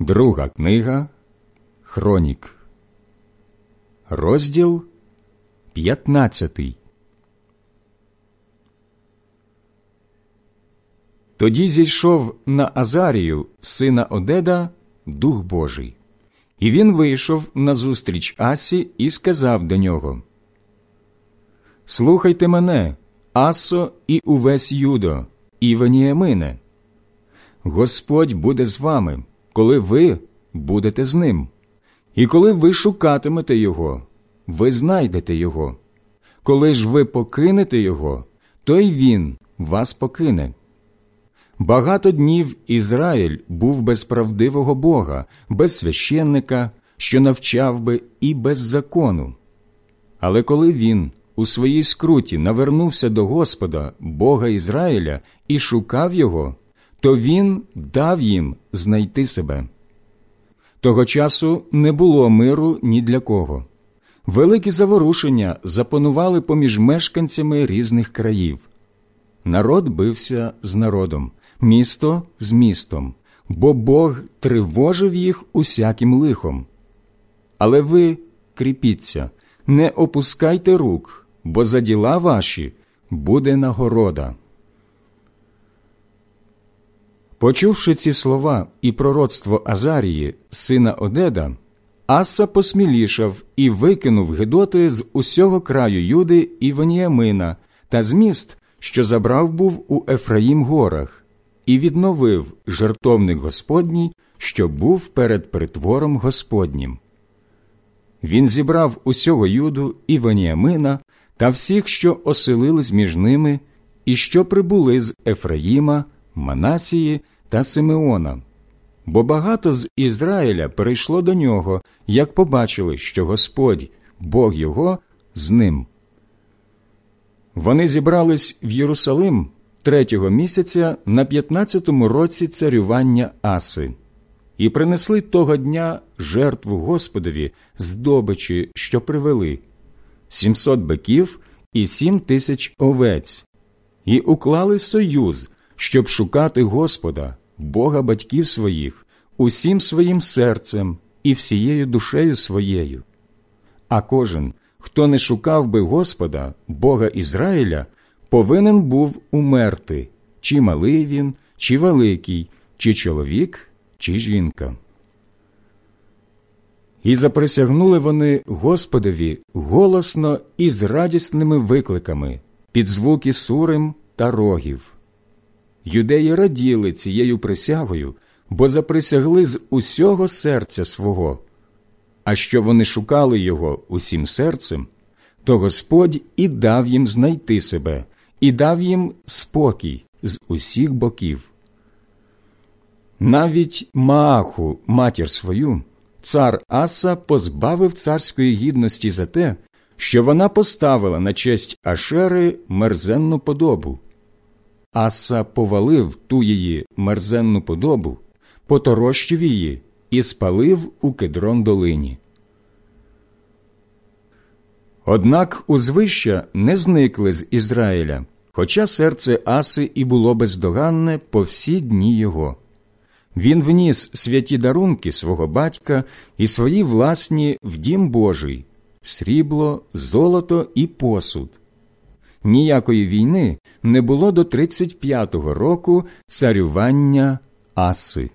Друга книга Хронік, розділ 15 Тоді зійшов на Азарію, сина Одеда, Дух Божий, і він вийшов назустріч Асі і сказав до нього: Слухайте мене, Асо і увесь Юдо, і Веніамине. Господь буде з вами, коли ви будете з ним, і коли ви шукатимете Його, ви знайдете Його. Коли ж ви покинете Його, то й Він вас покине. Багато днів Ізраїль був без правдивого Бога, без священника, що навчав би, і без закону. Але коли він у своїй скруті навернувся до Господа, Бога Ізраїля, і шукав його, то він дав їм знайти себе. Того часу не було миру ні для кого. Великі заворушення запанували поміж мешканцями різних країв. Народ бився з народом, місто з містом, бо Бог тривожив їх усяким лихом. Але ви кріпіться, не опускайте рук, бо за діла ваші буде нагорода. Почувши ці слова і пророцтво Азарії, сина Одеда, Аса посмілішав і викинув Гедоти з усього краю Юди і Веніамина та з міст, що забрав був у Ефраїм горах, і відновив жертовник Господній, що був перед притвором Господнім. Він зібрав усього Юду і Веніамина та всіх, що оселились між ними, і що прибули з Ефраїма, Манасії та Симеона. Бо багато з Ізраїля перейшло до нього, як побачили, що Господь, Бог його, з ним. Вони зібрались в Єрусалим третього місяця на п'ятнадцятому році царювання Аси і принесли того дня жертву Господові здобичі, що привели сімсот биків і сім тисяч овець, і уклали союз, щоб шукати Господа, Бога батьків своїх, усім своїм серцем і всією душею своєю. А кожен, хто не шукав би Господа, Бога Ізраїля, повинен був умерти, чи малий він, чи великий, чи чоловік, чи жінка. І заприсягнули вони Господові голосно і з радісними викликами під звуки сурим та рогів. Юдеї раділи цією присягою, бо заприсягли з усього серця свого. А що вони шукали його усім серцем, то Господь і дав їм знайти себе, і дав їм спокій з усіх боків. Навіть Мааху, матір свою, цар Аса позбавив царської гідності за те, що вона поставила на честь Ашери мерзенну подобу. Аса повалив ту її мерзенну подобу, поторощив її і спалив у кедрон долині. Однак узвища не зникли з Ізраїля, хоча серце Аси і було бездоганне по всі дні його. Він вніс святі дарунки свого батька і свої власні в дім Божий срібло, золото і посуд. Ніякої війни не було до 35-го року царювання Аси.